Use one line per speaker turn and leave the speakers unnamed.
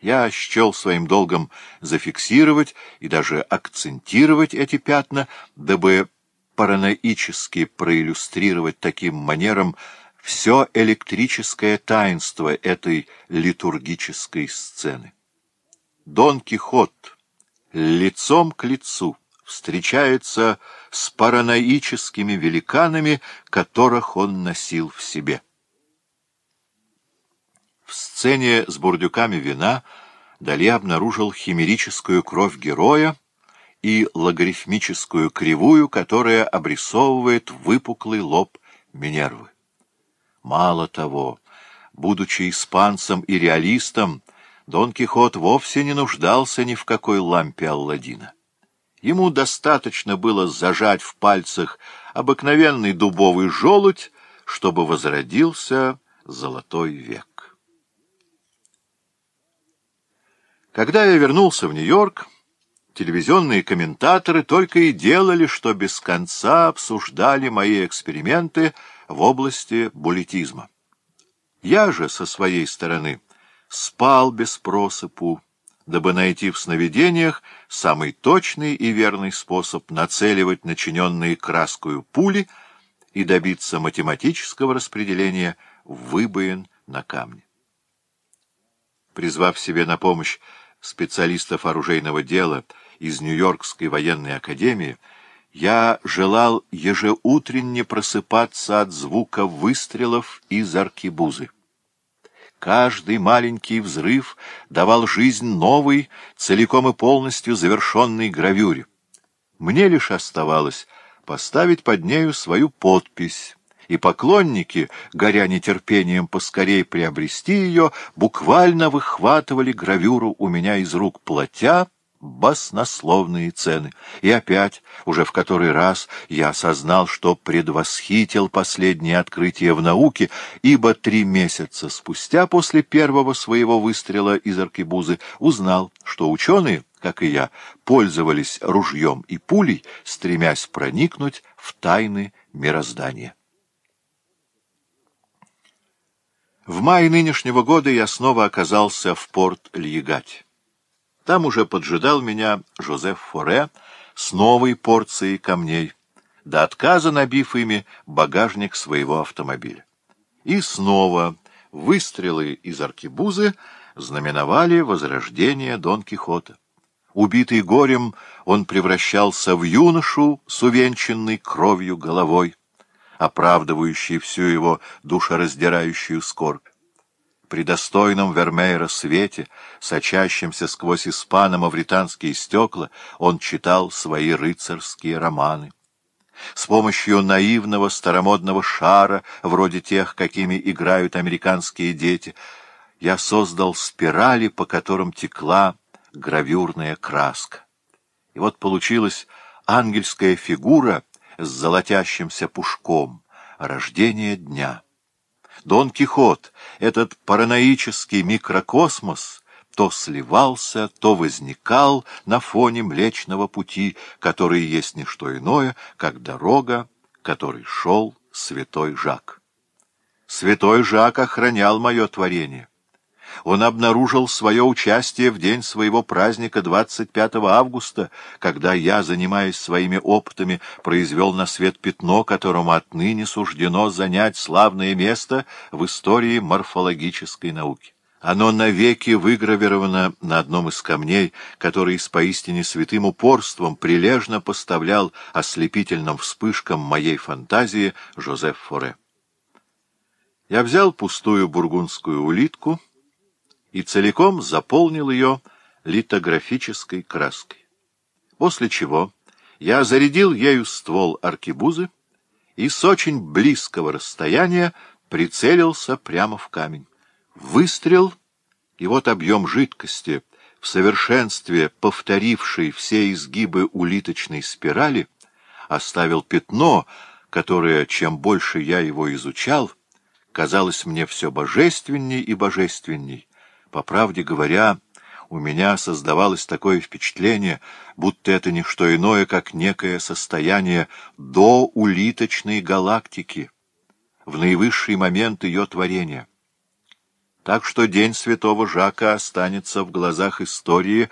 Я счел своим долгом зафиксировать и даже акцентировать эти пятна, дабы параноически проиллюстрировать таким манером все электрическое таинство этой литургической сцены. Дон Кихот лицом к лицу встречается с параноическими великанами, которых он носил в себе сцене с бурдюками вина Дали обнаружил химерическую кровь героя и логарифмическую кривую, которая обрисовывает выпуклый лоб Минервы. Мало того, будучи испанцем и реалистом, Дон Кихот вовсе не нуждался ни в какой лампе Алладина. Ему достаточно было зажать в пальцах обыкновенный дубовый желудь, чтобы возродился золотой век. Когда я вернулся в Нью-Йорк, телевизионные комментаторы только и делали, что без конца обсуждали мои эксперименты в области буллитизма. Я же, со своей стороны, спал без просыпу, дабы найти в сновидениях самый точный и верный способ нацеливать начиненные краскую пули и добиться математического распределения выбоин на камне. Призвав себе на помощь специалистов оружейного дела из Нью-Йоркской военной академии, я желал ежеутренне просыпаться от звука выстрелов из аркибузы. Каждый маленький взрыв давал жизнь новой, целиком и полностью завершенной гравюре. Мне лишь оставалось поставить под нею свою подпись и поклонники, горя нетерпением поскорей приобрести ее, буквально выхватывали гравюру у меня из рук, платя баснословные цены. И опять, уже в который раз, я осознал, что предвосхитил последнее открытие в науке, ибо три месяца спустя после первого своего выстрела из аркебузы узнал, что ученые, как и я, пользовались ружьем и пулей, стремясь проникнуть в тайны мироздания. В мае нынешнего года я снова оказался в порт Льегать. Там уже поджидал меня Жозеф Форе с новой порцией камней, до отказа набив ими багажник своего автомобиля. И снова выстрелы из аркебузы знаменовали возрождение Дон Кихота. Убитый горем, он превращался в юношу с увенчанной кровью головой оправдывающий всю его душераздирающую скорбь. При достойном Вермеера свете, сочащемся сквозь испано-мавританские стекла, он читал свои рыцарские романы с помощью наивного старомодного шара, вроде тех, какими играют американские дети, я создал спирали, по которым текла гравюрная краска. И вот получилась ангельская фигура — с золотящимся пушком, рождение дня. Дон Кихот, этот параноический микрокосмос, то сливался, то возникал на фоне Млечного Пути, который есть не что иное, как дорога, которой шел святой Жак. Святой Жак охранял мое творение. Он обнаружил свое участие в день своего праздника 25 августа, когда я, занимаясь своими опытами, произвел на свет пятно, которому отныне суждено занять славное место в истории морфологической науки. Оно навеки выгравировано на одном из камней, который с поистине святым упорством прилежно поставлял ослепительным вспышкам моей фантазии Жозеф Форе. Я взял пустую бургундскую улитку — и целиком заполнил ее литографической краской. После чего я зарядил ею ствол аркебузы и с очень близкого расстояния прицелился прямо в камень. Выстрел, и вот объем жидкости, в совершенстве повторивший все изгибы улиточной спирали, оставил пятно, которое, чем больше я его изучал, казалось мне все божественней и божественней, по правде говоря, у меня создавалось такое впечатление, будто это не что иное, как некое состояние до улиточной галактики, в наивысший момент ее творения. Так что день святого Жака останется в глазах истории